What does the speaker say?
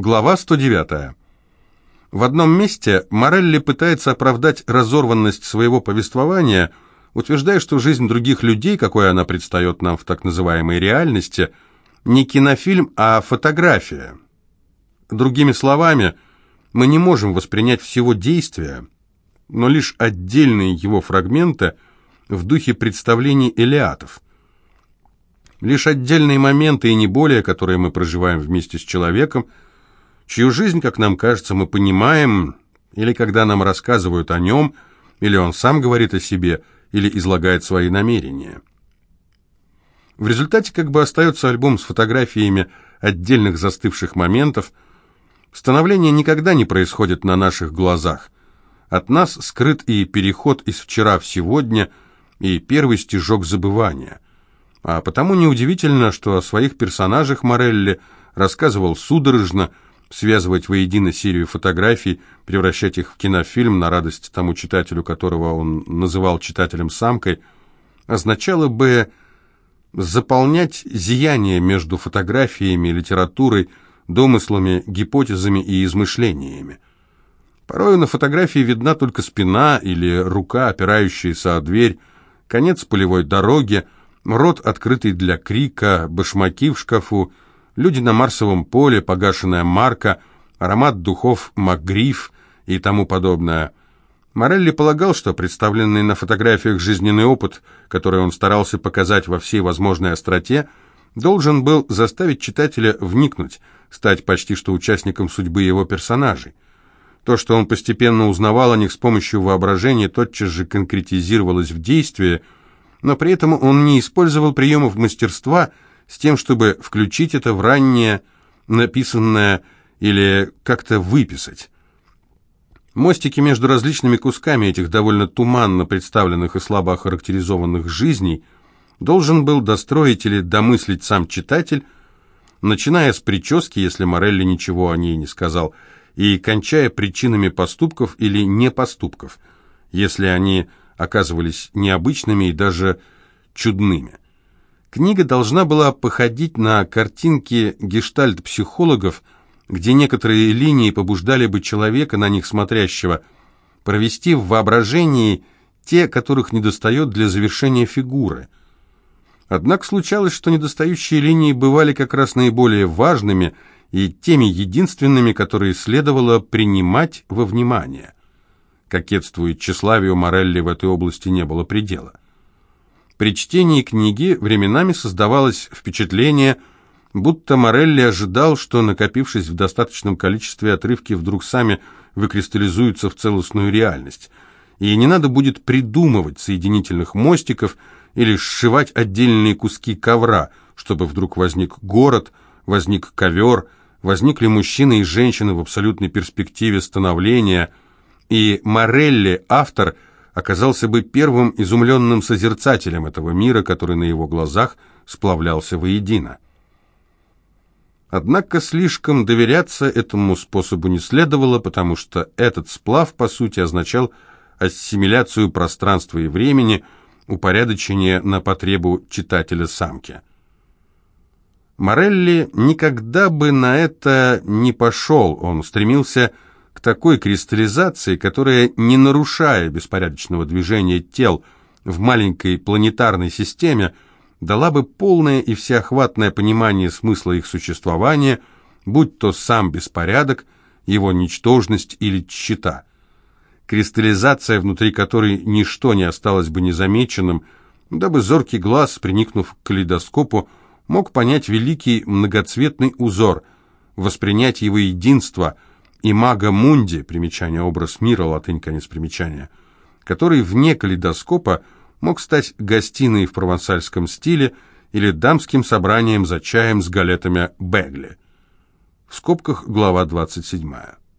Глава 109. В одном месте Морелли пытается оправдать разорванность своего повествования, утверждая, что жизнь других людей, какой она предстает нам в так называемой реальности, не кинофильм, а фотография. Другими словами, мы не можем воспринять всего действия, но лишь отдельные его фрагменты в духе представлений элиатов – Лишь отдельные моменты и не более, которые мы проживаем вместе с человеком, чью жизнь, как нам кажется, мы понимаем, или когда нам рассказывают о нем, или он сам говорит о себе, или излагает свои намерения. В результате как бы остается альбом с фотографиями отдельных застывших моментов. Становление никогда не происходит на наших глазах. От нас скрыт и переход из вчера в сегодня, и первый стежок забывания – а потому неудивительно, что о своих персонажах Морелли рассказывал судорожно, связывать воедино серию фотографий, превращать их в кинофильм на радость тому читателю, которого он называл читателем-самкой, означало бы заполнять зияние между фотографиями, литературой, домыслами, гипотезами и измышлениями. Порой на фотографии видна только спина или рука, опирающаяся о дверь, конец полевой дороги, рот открытый для крика, башмаки в шкафу, люди на Марсовом поле, погашенная марка, аромат духов Макгриф и тому подобное. Морелли полагал, что представленный на фотографиях жизненный опыт, который он старался показать во всей возможной остроте, должен был заставить читателя вникнуть, стать почти что участником судьбы его персонажей. То, что он постепенно узнавал о них с помощью воображения, тотчас же конкретизировалось в действии – но при этом он не использовал приемов мастерства с тем, чтобы включить это в раннее написанное или как-то выписать. Мостики между различными кусками этих довольно туманно представленных и слабо охарактеризованных жизней должен был достроить или домыслить сам читатель, начиная с прически, если Морелли ничего о ней не сказал, и кончая причинами поступков или непоступков, если они оказывались необычными и даже чудными. Книга должна была походить на картинки гештальт-психологов, где некоторые линии побуждали бы человека, на них смотрящего, провести в воображении те, которых недостает для завершения фигуры. Однако случалось, что недостающие линии бывали как раз наиболее важными и теми единственными, которые следовало принимать во внимание. Кокетству и тщеславию Морелли в этой области не было предела. При чтении книги временами создавалось впечатление, будто Морелли ожидал, что, накопившись в достаточном количестве отрывки, вдруг сами выкристаллизуются в целостную реальность, и не надо будет придумывать соединительных мостиков или сшивать отдельные куски ковра, чтобы вдруг возник город, возник ковер, возникли мужчины и женщины в абсолютной перспективе становления – и Морелли, автор, оказался бы первым изумленным созерцателем этого мира, который на его глазах сплавлялся воедино. Однако слишком доверяться этому способу не следовало, потому что этот сплав, по сути, означал ассимиляцию пространства и времени, упорядочение на потребу читателя-самки. Морелли никогда бы на это не пошел, он стремился к такой кристаллизации, которая, не нарушая беспорядочного движения тел в маленькой планетарной системе, дала бы полное и всеохватное понимание смысла их существования, будь то сам беспорядок, его ничтожность или тщета. Кристаллизация, внутри которой ничто не осталось бы незамеченным, дабы зоркий глаз, приникнув к калейдоскопу, мог понять великий многоцветный узор, воспринять его единство – и мага Мунди, примечание образ мира, латынь, конец примечания, который вне калейдоскопа мог стать гостиной в провансальском стиле или дамским собранием за чаем с галетами Бегли. В скобках глава 27.